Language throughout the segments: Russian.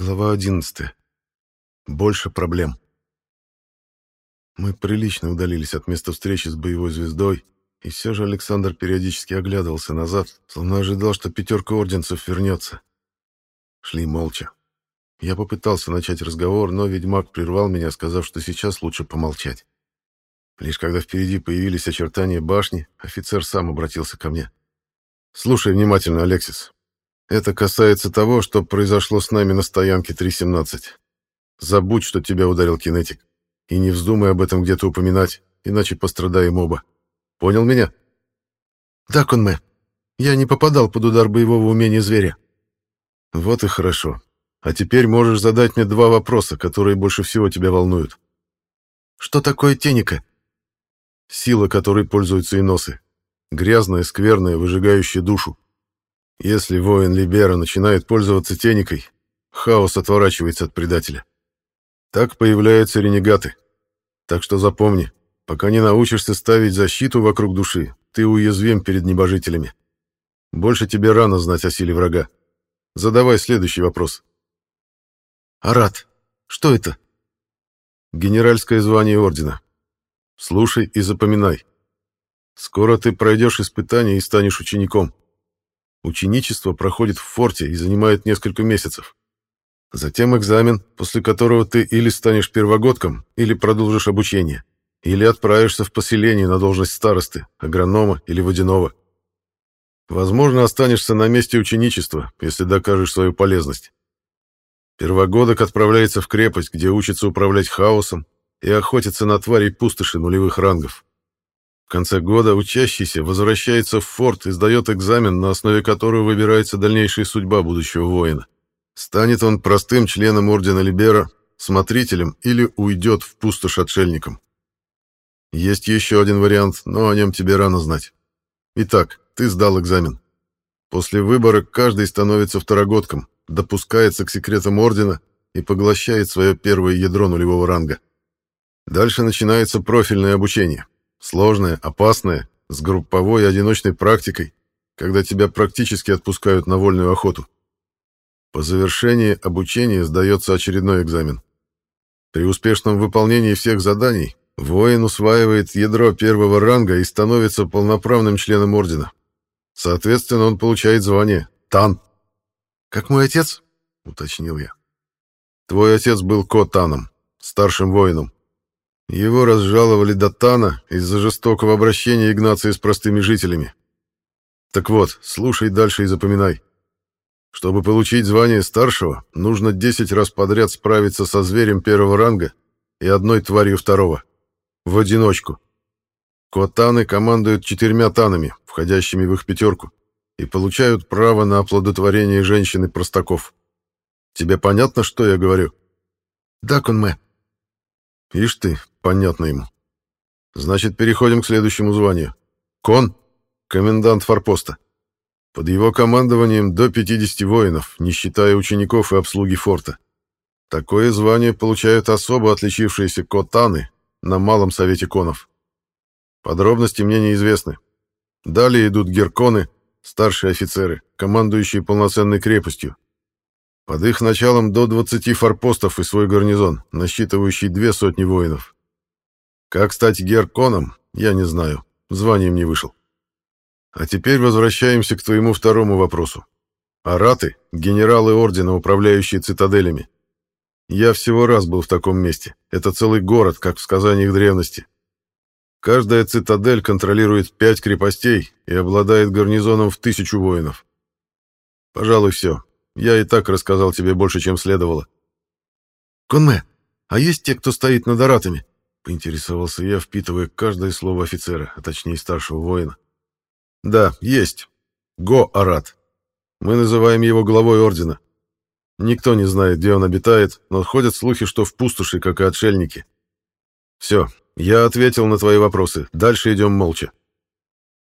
Глава 11. Больше проблем. Мы прилично удалились от места встречи с боевой звездой, и все же Александр периодически оглядывался назад, словно ожидал, что пятерка орденцев вернется. Шли молча. Я попытался начать разговор, но ведьмак прервал меня, сказав, что сейчас лучше помолчать. Лишь когда впереди появились очертания башни, офицер сам обратился ко мне. «Слушай внимательно, Алексис. Это касается того, что произошло с нами на стоянке 3.17. Забудь, что тебя ударил кинетик. И не вздумай об этом где-то упоминать, иначе пострадаем оба. Понял меня? Да, Конме. Я не попадал под удар боевого умения зверя. Вот и хорошо. А теперь можешь задать мне два вопроса, которые больше всего тебя волнуют. Что такое теника? Сила, которой пользуются иносы. Грязная, скверная, выжигающая душу. Если воин Либера начинает пользоваться теникой, хаос отворачивается от предателя. Так появляются ренегаты. Так что запомни, пока не научишься ставить защиту вокруг души, ты уязвим перед небожителями. Больше тебе рано знать о силе врага. Задавай следующий вопрос. Арат, что это? Генеральское звание ордена. Слушай и запоминай. Скоро ты пройдешь испытание и станешь учеником. Ученичество проходит в форте и занимает несколько месяцев. Затем экзамен, после которого ты или станешь первогодком, или продолжишь обучение, или отправишься в поселение на должность старосты, агронома или водяного. Возможно, останешься на месте ученичества, если докажешь свою полезность. Первогодок отправляется в крепость, где учится управлять хаосом и охотится на тварей пустоши нулевых рангов. В конце года учащийся возвращается в форт и сдает экзамен, на основе которого выбирается дальнейшая судьба будущего воина. Станет он простым членом Ордена Либера, смотрителем или уйдет в пустошь отшельником. Есть еще один вариант, но о нем тебе рано знать. Итак, ты сдал экзамен. После выбора каждый становится второгодком, допускается к секретам Ордена и поглощает свое первое ядро нулевого ранга. Дальше начинается профильное обучение. Сложное, опасное, с групповой и одиночной практикой, когда тебя практически отпускают на вольную охоту. По завершении обучения сдается очередной экзамен. При успешном выполнении всех заданий воин усваивает ядро первого ранга и становится полноправным членом ордена. Соответственно, он получает звание Тан. «Как мой отец?» — уточнил я. «Твой отец был Ко-Таном, старшим воином. Его разжаловали до Тана из-за жестокого обращения Игнация с простыми жителями. Так вот, слушай дальше и запоминай. Чтобы получить звание старшего, нужно 10 раз подряд справиться со зверем первого ранга и одной тварью второго. В одиночку. Котаны командуют четырьмя танами, входящими в их пятерку, и получают право на оплодотворение женщины-простаков. Тебе понятно, что я говорю? Да, Конме. Ишь ты, понятно ему. Значит, переходим к следующему званию. Кон — комендант форпоста. Под его командованием до 50 воинов, не считая учеников и обслуги форта. Такое звание получают особо отличившиеся котаны на Малом Совете Конов. Подробности мне неизвестны. Далее идут герконы, старшие офицеры, командующие полноценной крепостью, под их началом до 20 форпостов и свой гарнизон, насчитывающий две сотни воинов. Как стать герконом, я не знаю, званием не вышел. А теперь возвращаемся к твоему второму вопросу. Араты — генералы ордена, управляющие цитаделями. Я всего раз был в таком месте. Это целый город, как в сказаниях древности. Каждая цитадель контролирует пять крепостей и обладает гарнизоном в тысячу воинов. Пожалуй, все. Я и так рассказал тебе больше, чем следовало. Конме, а есть те, кто стоит над аратами? Поинтересовался я, впитывая каждое слово офицера, а точнее старшего воина. Да, есть. Го-Арат. Мы называем его главой ордена. Никто не знает, где он обитает, но ходят слухи, что в пустоши, как и отшельники. Все, я ответил на твои вопросы. Дальше идем молча.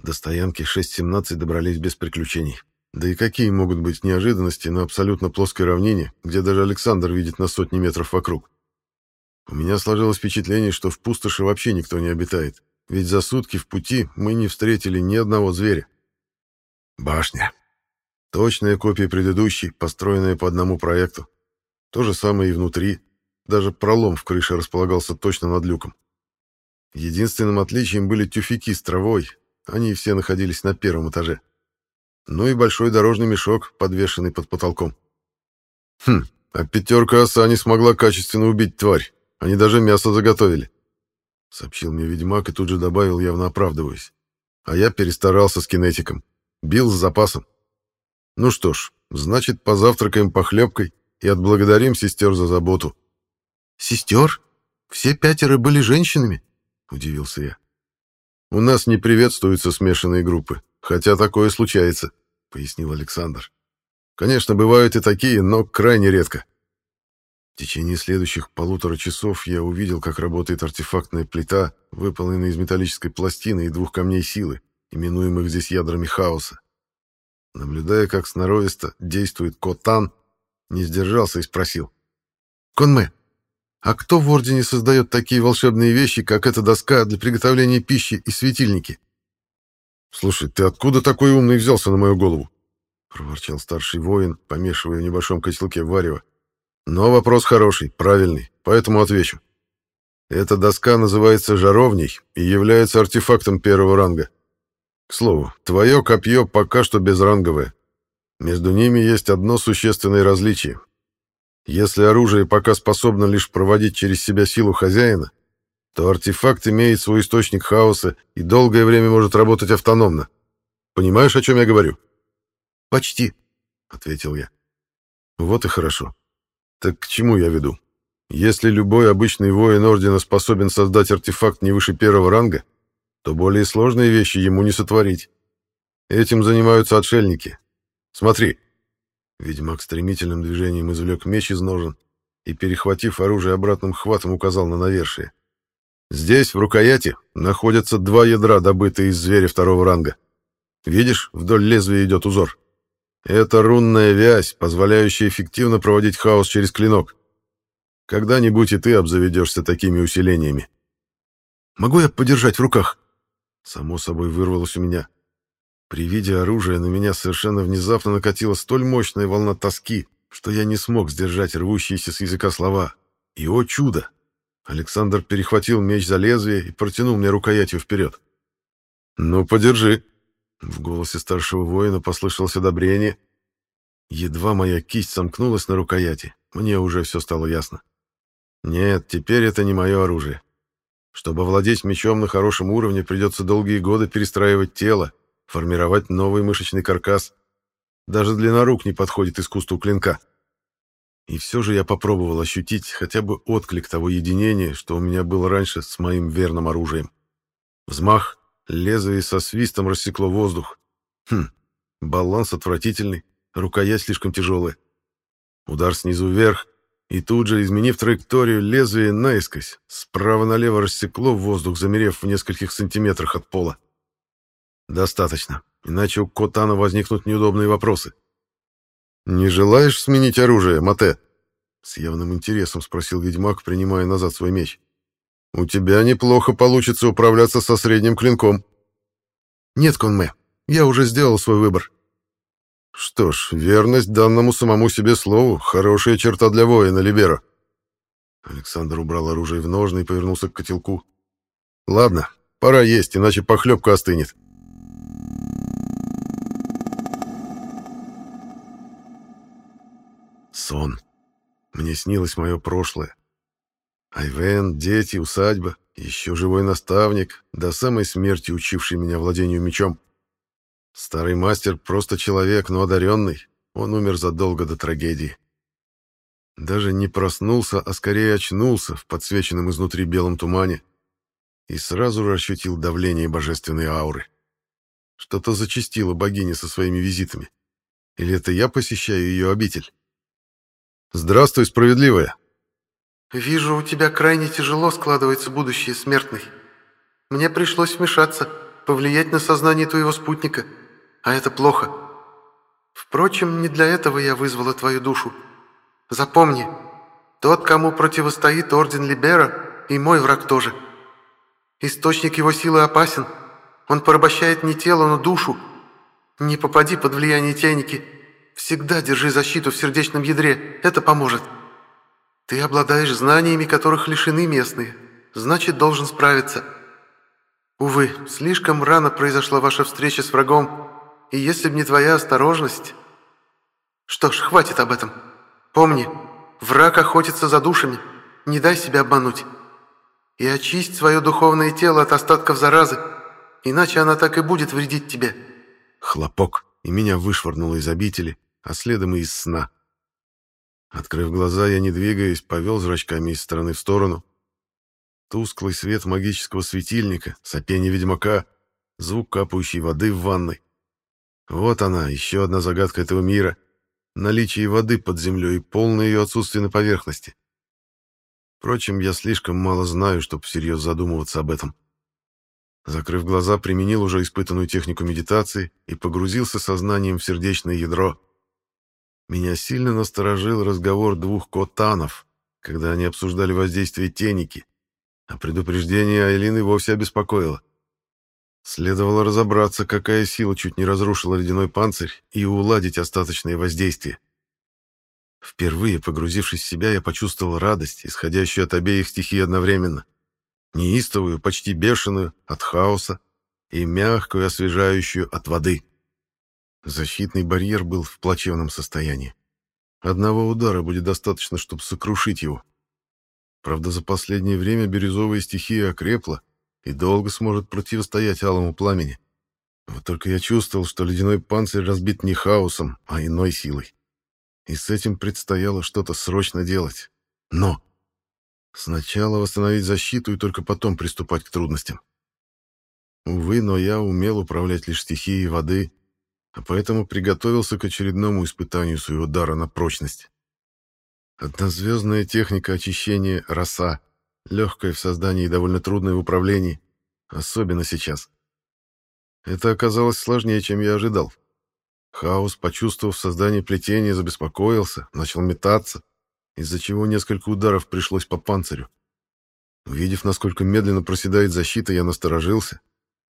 До стоянки 6.17 добрались без приключений. Да и какие могут быть неожиданности на абсолютно плоской равнине, где даже Александр видит на сотни метров вокруг? У меня сложилось впечатление, что в пустоши вообще никто не обитает, ведь за сутки в пути мы не встретили ни одного зверя. Башня. Точная копия предыдущей, построенная по одному проекту. То же самое и внутри. Даже пролом в крыше располагался точно над люком. Единственным отличием были тюфяки с травой. Они все находились на первом этаже. Ну и большой дорожный мешок, подвешенный под потолком. Хм, а пятерка оса не смогла качественно убить тварь. Они даже мясо заготовили. Сообщил мне ведьмак и тут же добавил, явно оправдываясь. А я перестарался с кинетиком. Бил с запасом. Ну что ж, значит, позавтракаем похлебкой и отблагодарим сестер за заботу. Сестер? Все пятеро были женщинами? Удивился я. У нас не приветствуются смешанные группы, хотя такое случается, пояснил Александр. Конечно, бывают и такие, но крайне редко. В течение следующих полутора часов я увидел, как работает артефактная плита, выполненная из металлической пластины и двух камней силы, именуемых здесь ядрами хаоса. Наблюдая, как сноровисто действует Котан, не сдержался и спросил. «Конме, а кто в Ордене создает такие волшебные вещи, как эта доска для приготовления пищи и светильники?» «Слушай, ты откуда такой умный взялся на мою голову?» — проворчал старший воин, помешивая в небольшом котелке варево. «Но вопрос хороший, правильный, поэтому отвечу. Эта доска называется жаровней и является артефактом первого ранга. К слову, твое копье пока что безранговое. Между ними есть одно существенное различие. Если оружие пока способно лишь проводить через себя силу хозяина, то артефакт имеет свой источник хаоса и долгое время может работать автономно. Понимаешь, о чем я говорю? «Почти», — ответил я. «Вот и хорошо. Так к чему я веду? Если любой обычный воин Ордена способен создать артефакт не выше первого ранга, то более сложные вещи ему не сотворить. Этим занимаются отшельники. Смотри». Ведьмак стремительным движением извлек меч из ножен и, перехватив оружие обратным хватом, указал на навершие. «Здесь, в рукояти, находятся два ядра, добытые из зверя второго ранга. Видишь, вдоль лезвия идет узор. Это рунная вязь, позволяющая эффективно проводить хаос через клинок. Когда-нибудь и ты обзаведешься такими усилениями. Могу я подержать в руках? Само собой вырвалось у меня. При виде оружия на меня совершенно внезапно накатила столь мощная волна тоски, что я не смог сдержать рвущиеся с языка слова. И, о чудо! Александр перехватил меч за лезвие и протянул мне рукоятью вперед. «Ну, подержи», в голосе старшего воина послышалось одобрение. Едва моя кисть сомкнулась на рукояти, мне уже все стало ясно. Нет, теперь это не мое оружие. Чтобы владеть мечом на хорошем уровне, придется долгие годы перестраивать тело, формировать новый мышечный каркас. Даже длина рук не подходит искусству клинка. И все же я попробовал ощутить хотя бы отклик того единения, что у меня было раньше с моим верным оружием. Взмах, Лезвие со свистом рассекло воздух. Хм, баланс отвратительный, рукоять слишком тяжелая. Удар снизу вверх, и тут же, изменив траекторию, лезвие наискось, справа налево рассекло воздух, замерев в нескольких сантиметрах от пола. Достаточно, иначе у Котана возникнут неудобные вопросы. «Не желаешь сменить оружие, Мате?» С явным интересом спросил ведьмак, принимая назад свой меч. У тебя неплохо получится управляться со средним клинком. Нет, Конме, я уже сделал свой выбор. Что ж, верность данному самому себе слову — хорошая черта для воина, Либера. Александр убрал оружие в ножны и повернулся к котелку. Ладно, пора есть, иначе похлебка остынет. Сон. Мне снилось мое прошлое. Айвен, дети, усадьба, еще живой наставник, до самой смерти учивший меня владению мечом. Старый мастер просто человек, но одаренный. Он умер задолго до трагедии. Даже не проснулся, а скорее очнулся в подсвеченном изнутри белом тумане и сразу же ощутил давление божественной ауры. Что-то зачастило богиня со своими визитами. Или это я посещаю ее обитель? «Здравствуй, справедливая!» «Вижу, у тебя крайне тяжело складывается будущее смертный. Мне пришлось вмешаться, повлиять на сознание твоего спутника, а это плохо. Впрочем, не для этого я вызвала твою душу. Запомни, тот, кому противостоит Орден Либера, и мой враг тоже. Источник его силы опасен. Он порабощает не тело, но душу. Не попади под влияние теники. Всегда держи защиту в сердечном ядре, это поможет». Ты обладаешь знаниями, которых лишены местные. Значит, должен справиться. Увы, слишком рано произошла ваша встреча с врагом, и если б не твоя осторожность... Что ж, хватит об этом. Помни, враг охотится за душами. Не дай себя обмануть. И очисть свое духовное тело от остатков заразы, иначе она так и будет вредить тебе. Хлопок, и меня вышвырнуло из обители, а следом и из сна. Открыв глаза, я, не двигаясь, повел зрачками из стороны в сторону. Тусклый свет магического светильника, сопение ведьмака, звук капающей воды в ванной. Вот она, еще одна загадка этого мира. Наличие воды под землей и полное ее отсутствие на поверхности. Впрочем, я слишком мало знаю, чтобы всерьез задумываться об этом. Закрыв глаза, применил уже испытанную технику медитации и погрузился сознанием в сердечное ядро. Меня сильно насторожил разговор двух котанов, когда они обсуждали воздействие теники, а предупреждение Айлины вовсе обеспокоило. Следовало разобраться, какая сила чуть не разрушила ледяной панцирь, и уладить остаточное воздействие. Впервые погрузившись в себя, я почувствовал радость, исходящую от обеих стихий одновременно. Неистовую, почти бешеную, от хаоса, и мягкую, освежающую от воды. Защитный барьер был в плачевном состоянии. Одного удара будет достаточно, чтобы сокрушить его. Правда, за последнее время бирюзовая стихия окрепла и долго сможет противостоять алому пламени. Вот только я чувствовал, что ледяной панцирь разбит не хаосом, а иной силой. И с этим предстояло что-то срочно делать. Но сначала восстановить защиту и только потом приступать к трудностям. Увы, но я умел управлять лишь стихией воды а поэтому приготовился к очередному испытанию своего дара на прочность. Однозвездная техника очищения «Роса», легкая в создании и довольно трудная в управлении, особенно сейчас. Это оказалось сложнее, чем я ожидал. Хаос, почувствовав создание плетения, забеспокоился, начал метаться, из-за чего несколько ударов пришлось по панцирю. Увидев, насколько медленно проседает защита, я насторожился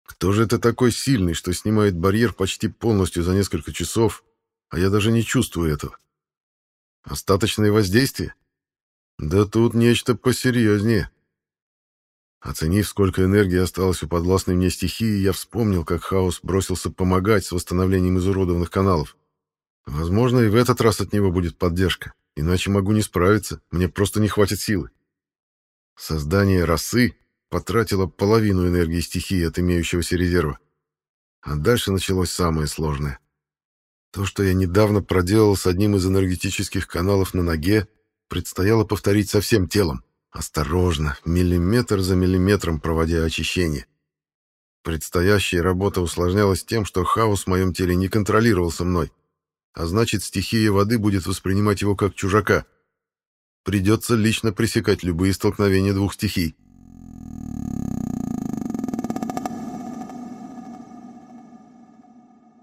кто же это такой сильный, что снимает барьер почти полностью за несколько часов, а я даже не чувствую этого? Остаточное воздействие? Да тут нечто посерьезнее. Оценив, сколько энергии осталось у подвластной мне стихии, я вспомнил, как хаос бросился помогать с восстановлением изуродованных каналов. Возможно, и в этот раз от него будет поддержка, иначе могу не справиться, мне просто не хватит силы. Создание росы потратила половину энергии стихии от имеющегося резерва. А дальше началось самое сложное. То, что я недавно проделал с одним из энергетических каналов на ноге, предстояло повторить со всем телом, осторожно, миллиметр за миллиметром проводя очищение. Предстоящая работа усложнялась тем, что хаос в моем теле не контролировался мной, а значит, стихия воды будет воспринимать его как чужака. Придется лично пресекать любые столкновения двух стихий.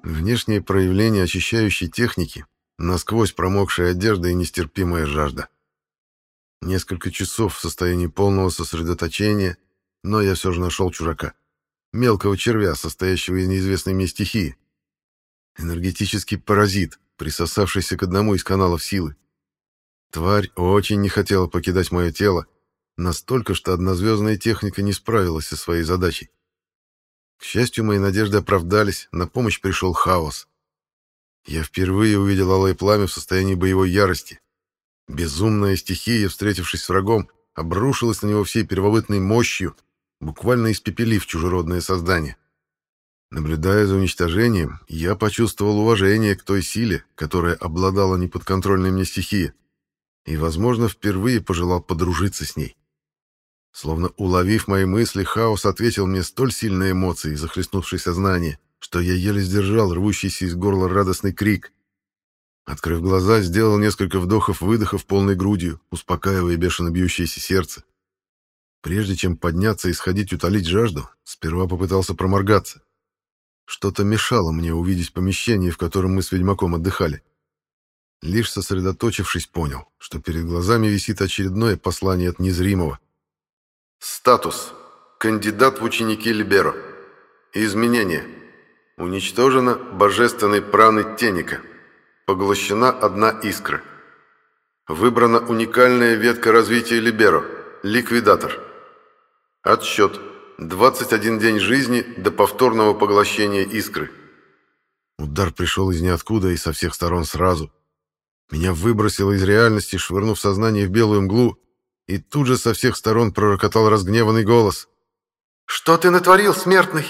Внешнее проявление очищающей техники, насквозь промокшая одежда и нестерпимая жажда. Несколько часов в состоянии полного сосредоточения, но я все же нашел чужака. Мелкого червя, состоящего из неизвестной мне стихии. Энергетический паразит, присосавшийся к одному из каналов силы. Тварь очень не хотела покидать мое тело, настолько, что однозвездная техника не справилась со своей задачей. К счастью, мои надежды оправдались, на помощь пришел хаос. Я впервые увидел алое пламя в состоянии боевой ярости. Безумная стихия, встретившись с врагом, обрушилась на него всей первобытной мощью, буквально испепелив чужеродное создание. Наблюдая за уничтожением, я почувствовал уважение к той силе, которая обладала неподконтрольной мне стихией, и, возможно, впервые пожелал подружиться с ней. Словно уловив мои мысли, хаос ответил мне столь сильной эмоцией, захлестнувшей сознание, что я еле сдержал рвущийся из горла радостный крик. Открыв глаза, сделал несколько вдохов-выдохов полной грудью, успокаивая бешено бьющееся сердце. Прежде чем подняться и сходить утолить жажду, сперва попытался проморгаться. Что-то мешало мне увидеть помещение, в котором мы с ведьмаком отдыхали. Лишь сосредоточившись, понял, что перед глазами висит очередное послание от незримого — Статус. Кандидат в ученики Либеро. Изменение. Уничтожена божественной праны Теника. Поглощена одна искра. Выбрана уникальная ветка развития Либеро – ликвидатор. Отсчет. 21 день жизни до повторного поглощения искры. Удар пришел из ниоткуда и со всех сторон сразу. Меня выбросило из реальности, швырнув сознание в белую мглу, и тут же со всех сторон пророкотал разгневанный голос. «Что ты натворил, смертный?»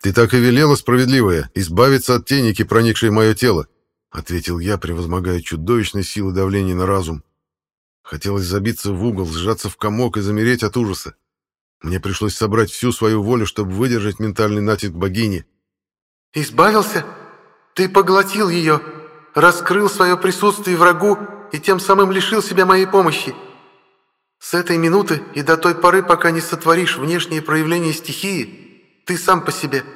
«Ты так и велела, справедливая, избавиться от теники, проникшей в мое тело», — ответил я, превозмогая чудовищной силы давления на разум. Хотелось забиться в угол, сжаться в комок и замереть от ужаса. Мне пришлось собрать всю свою волю, чтобы выдержать ментальный натиск богини. «Избавился? Ты поглотил ее, раскрыл свое присутствие врагу и тем самым лишил себя моей помощи. С этой минуты и до той поры, пока не сотворишь внешние проявления стихии, ты сам по себе.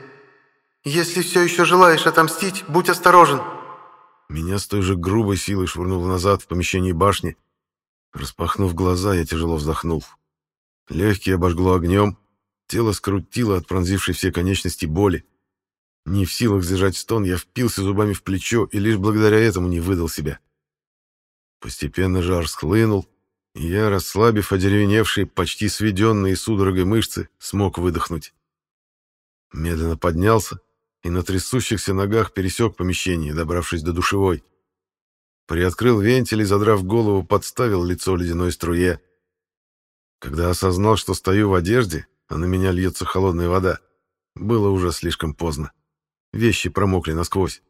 Если все еще желаешь отомстить, будь осторожен». Меня с той же грубой силой швырнуло назад в помещение башни. Распахнув глаза, я тяжело вздохнул. Легкие обожгло огнем, тело скрутило от пронзившей все конечности боли. Не в силах сдержать стон, я впился зубами в плечо и лишь благодаря этому не выдал себя. Постепенно жар схлынул, я, расслабив одеревеневшие, почти сведенные судорогой мышцы, смог выдохнуть. Медленно поднялся и на трясущихся ногах пересек помещение, добравшись до душевой. Приоткрыл вентиль и, задрав голову, подставил лицо ледяной струе. Когда осознал, что стою в одежде, а на меня льется холодная вода, было уже слишком поздно. Вещи промокли насквозь.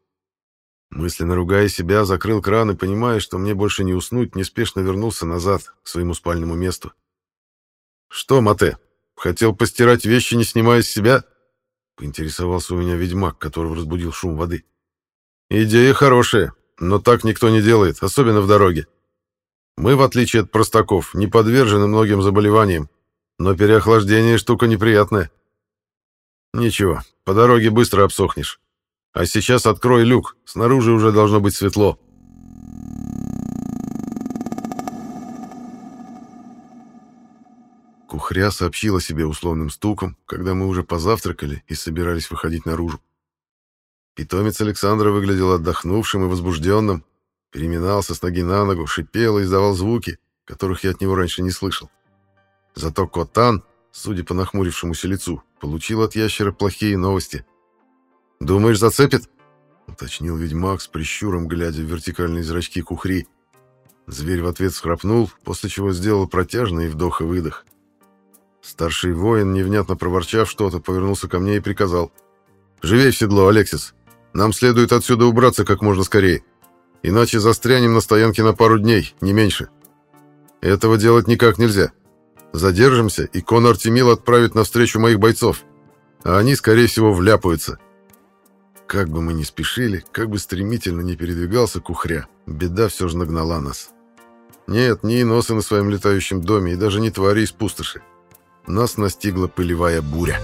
Мысленно ругая себя, закрыл кран и, понимая, что мне больше не уснуть, неспешно вернулся назад, к своему спальному месту. «Что, Мате, хотел постирать вещи, не снимая с себя?» — поинтересовался у меня ведьмак, которого разбудил шум воды. «Идея хорошая, но так никто не делает, особенно в дороге. Мы, в отличие от простаков, не подвержены многим заболеваниям, но переохлаждение штука неприятная. Ничего, по дороге быстро обсохнешь. А сейчас открой люк, снаружи уже должно быть светло. Кухря сообщила себе условным стуком, когда мы уже позавтракали и собирались выходить наружу. Питомец Александра выглядел отдохнувшим и возбужденным, Переминался с ноги на ногу, шипел и издавал звуки, которых я от него раньше не слышал. Зато Котан, судя по нахмурившемуся лицу, получил от ящера плохие новости. «Думаешь, зацепит?» — уточнил ведьмак с прищуром, глядя в вертикальные зрачки кухри. Зверь в ответ схрапнул, после чего сделал протяжный вдох и выдох. Старший воин, невнятно проворчав что-то, повернулся ко мне и приказал. «Живей в седло, Алексис. Нам следует отсюда убраться как можно скорее». Иначе застрянем на стоянке на пару дней, не меньше. Этого делать никак нельзя. Задержимся, и Конор Тимил отправит навстречу моих бойцов. А они, скорее всего, вляпаются. Как бы мы ни спешили, как бы стремительно не передвигался Кухря, беда все же нагнала нас. Нет, ни носы на своем летающем доме, и даже не твари из пустоши. Нас настигла пылевая буря.